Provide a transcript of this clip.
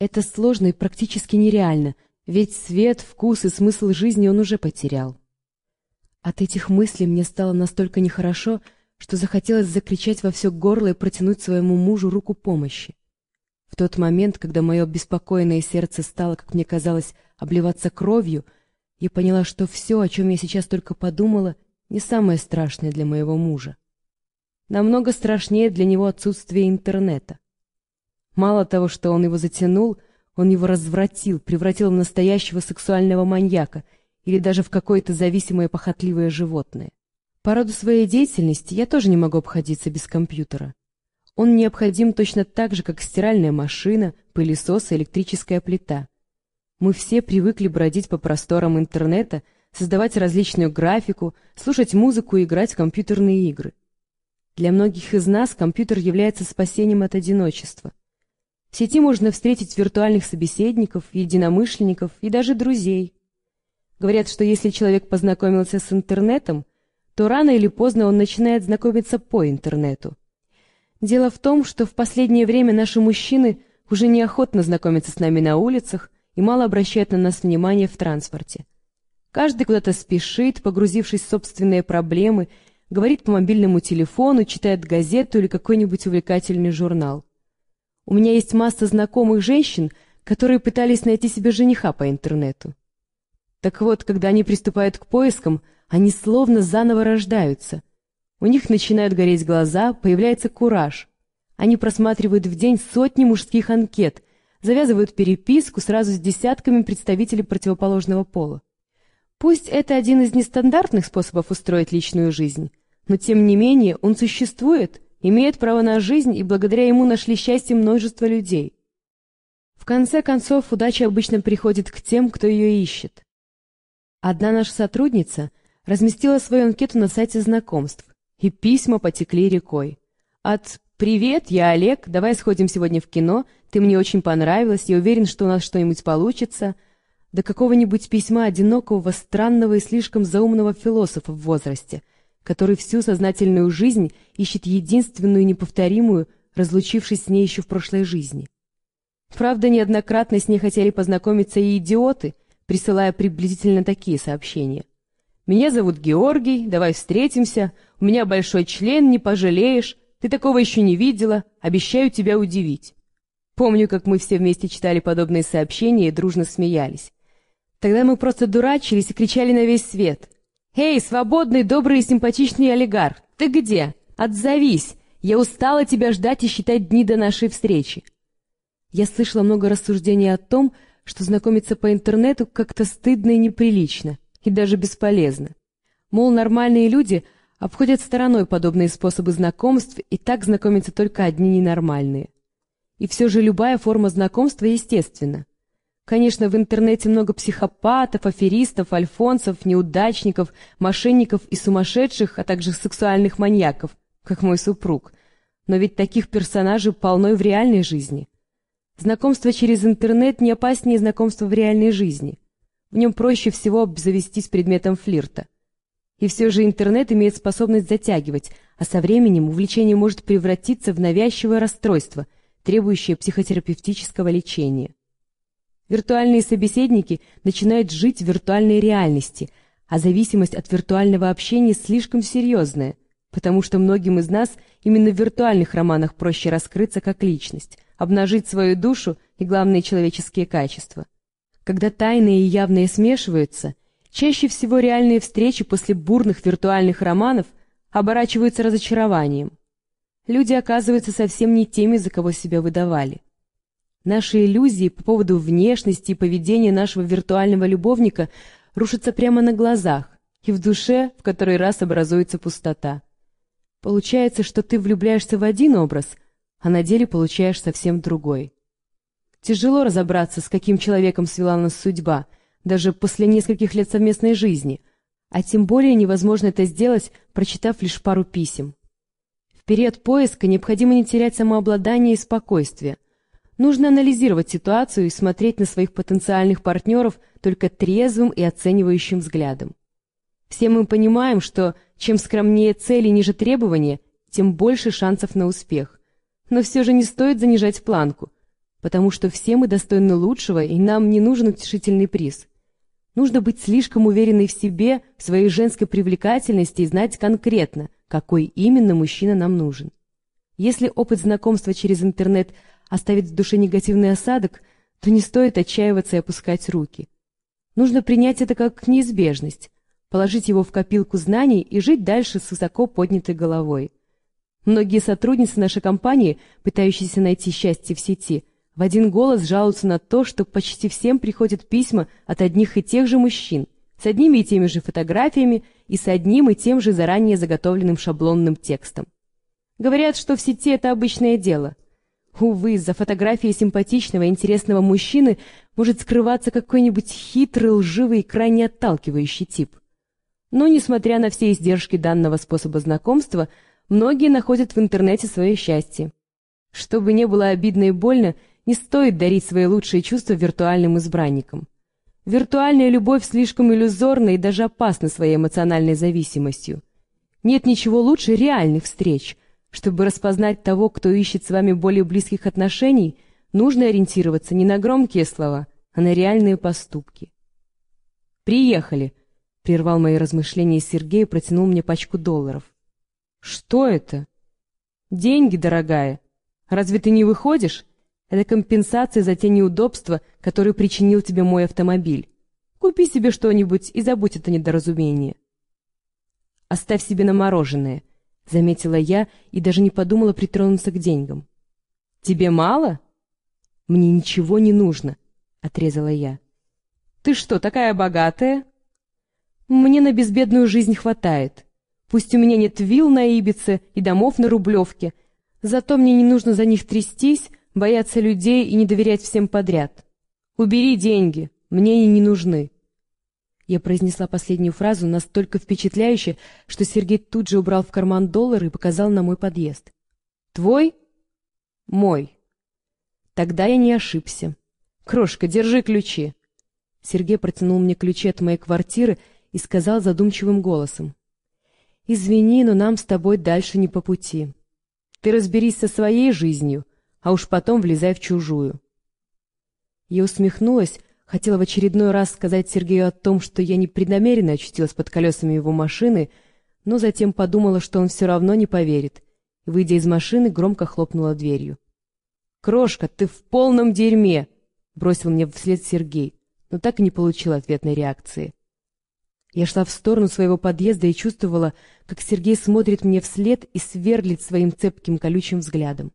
Это сложно и практически нереально, ведь свет, вкус и смысл жизни он уже потерял. От этих мыслей мне стало настолько нехорошо, что захотелось закричать во все горло и протянуть своему мужу руку помощи. В тот момент, когда мое беспокойное сердце стало, как мне казалось, обливаться кровью, я поняла, что все, о чем я сейчас только подумала, не самое страшное для моего мужа. Намного страшнее для него отсутствие интернета. Мало того, что он его затянул, он его развратил, превратил в настоящего сексуального маньяка или даже в какое-то зависимое похотливое животное. По роду своей деятельности я тоже не могу обходиться без компьютера. Он необходим точно так же, как стиральная машина, пылесос и электрическая плита. Мы все привыкли бродить по просторам интернета, создавать различную графику, слушать музыку и играть в компьютерные игры. Для многих из нас компьютер является спасением от одиночества. В сети можно встретить виртуальных собеседников, единомышленников и даже друзей. Говорят, что если человек познакомился с интернетом, то рано или поздно он начинает знакомиться по интернету. Дело в том, что в последнее время наши мужчины уже неохотно знакомятся с нами на улицах и мало обращают на нас внимание в транспорте. Каждый куда-то спешит, погрузившись в собственные проблемы, говорит по мобильному телефону, читает газету или какой-нибудь увлекательный журнал. У меня есть масса знакомых женщин, которые пытались найти себе жениха по интернету. Так вот, когда они приступают к поискам, они словно заново рождаются, у них начинают гореть глаза, появляется кураж. Они просматривают в день сотни мужских анкет, завязывают переписку сразу с десятками представителей противоположного пола. Пусть это один из нестандартных способов устроить личную жизнь, но тем не менее он существует, имеет право на жизнь, и благодаря ему нашли счастье множество людей. В конце концов, удача обычно приходит к тем, кто ее ищет. Одна наша сотрудница разместила свою анкету на сайте знакомств, и письма потекли рекой. От «Привет, я Олег, давай сходим сегодня в кино, ты мне очень понравилась, я уверен, что у нас что-нибудь получится», до какого-нибудь письма одинокого, странного и слишком заумного философа в возрасте, который всю сознательную жизнь ищет единственную неповторимую, разлучившись с ней еще в прошлой жизни. Правда, неоднократно с ней хотели познакомиться и идиоты, присылая приблизительно такие сообщения. «Меня зовут Георгий, давай встретимся, у меня большой член, не пожалеешь. Ты такого еще не видела. Обещаю тебя удивить. Помню, как мы все вместе читали подобные сообщения и дружно смеялись. Тогда мы просто дурачились и кричали на весь свет. «Эй, свободный, добрый и симпатичный олигарх, ты где? Отзовись! Я устала тебя ждать и считать дни до нашей встречи!» Я слышала много рассуждений о том, что знакомиться по интернету как-то стыдно и неприлично, и даже бесполезно. Мол, нормальные люди — обходят стороной подобные способы знакомств, и так знакомятся только одни ненормальные. И все же любая форма знакомства естественна. Конечно, в интернете много психопатов, аферистов, альфонсов, неудачников, мошенников и сумасшедших, а также сексуальных маньяков, как мой супруг. Но ведь таких персонажей полно и в реальной жизни. Знакомство через интернет не опаснее знакомства в реальной жизни. В нем проще всего обзавестись предметом флирта. И все же интернет имеет способность затягивать, а со временем увлечение может превратиться в навязчивое расстройство, требующее психотерапевтического лечения. Виртуальные собеседники начинают жить в виртуальной реальности, а зависимость от виртуального общения слишком серьезная, потому что многим из нас именно в виртуальных романах проще раскрыться как личность, обнажить свою душу и главные человеческие качества. Когда тайные и явные смешиваются – Чаще всего реальные встречи после бурных виртуальных романов оборачиваются разочарованием. Люди оказываются совсем не теми, за кого себя выдавали. Наши иллюзии по поводу внешности и поведения нашего виртуального любовника рушатся прямо на глазах, и в душе в который раз образуется пустота. Получается, что ты влюбляешься в один образ, а на деле получаешь совсем другой. Тяжело разобраться, с каким человеком свела нас судьба — даже после нескольких лет совместной жизни, а тем более невозможно это сделать, прочитав лишь пару писем. В период поиска необходимо не терять самообладание и спокойствие. Нужно анализировать ситуацию и смотреть на своих потенциальных партнеров только трезвым и оценивающим взглядом. Все мы понимаем, что чем скромнее цели ниже требования, тем больше шансов на успех. Но все же не стоит занижать планку. потому что все мы достойны лучшего, и нам не нужен утешительный приз. Нужно быть слишком уверенной в себе, в своей женской привлекательности и знать конкретно, какой именно мужчина нам нужен. Если опыт знакомства через интернет оставит в душе негативный осадок, то не стоит отчаиваться и опускать руки. Нужно принять это как неизбежность, положить его в копилку знаний и жить дальше с высоко поднятой головой. Многие сотрудницы нашей компании, пытающиеся найти счастье в сети, в один голос жалуются на то, что почти всем приходят письма от одних и тех же мужчин, с одними и теми же фотографиями и с одним и тем же заранее заготовленным шаблонным текстом. Говорят, что в сети это обычное дело. Увы, за фотографией симпатичного и интересного мужчины может скрываться какой-нибудь хитрый, лживый и крайне отталкивающий тип. Но, несмотря на все издержки данного способа знакомства, многие находят в интернете свое счастье. Чтобы не было обидно и больно, не стоит дарить свои лучшие чувства виртуальным избранникам. Виртуальная любовь слишком иллюзорна и даже опасна своей эмоциональной зависимостью. Нет ничего лучше реальных встреч. Чтобы распознать того, кто ищет с вами более близких отношений, нужно ориентироваться не на громкие слова, а на реальные поступки. «Приехали!» Прервал мои размышления Сергей и протянул мне пачку долларов. «Что это?» «Деньги, дорогая. Разве ты не выходишь? Это компенсация за те неудобства, которые причинил тебе мой автомобиль. Купи себе что-нибудь и забудь это недоразумение». «Оставь себе на мороженое», — заметила я и даже не подумала притронуться к деньгам. «Тебе мало?» «Мне ничего не нужно», — отрезала я. «Ты что, такая богатая?» Мне на безбедную жизнь хватает. Пусть у меня нет вилл на Ибице и домов на Рублевке, зато мне не нужно за них трястись, бояться людей и не доверять всем подряд. Убери деньги, мне они не нужны. Я произнесла последнюю фразу настолько впечатляюще, что Сергей тут же убрал в карман доллар и показал на мой подъезд. «Твой?» «Мой». Тогда я не ошибся. «Крошка, держи ключи». Сергей протянул мне ключи от моей квартиры, и сказал задумчивым голосом. «Извини, но нам с тобой дальше не по пути. Ты разберись со своей жизнью, а уж потом влезай в чужую». Я усмехнулась, хотела в очередной раз сказать Сергею о том, что я непреднамеренно очутилась под колесами его машины, но затем подумала, что он все равно не поверит, и, выйдя из машины, громко хлопнула дверью. «Крошка, ты в полном дерьме!» — бросил мне вслед Сергей, но так и не получил ответной реакции. Я шла в сторону своего подъезда и чувствовала, как Сергей смотрит мне вслед и сверлит своим цепким колючим взглядом.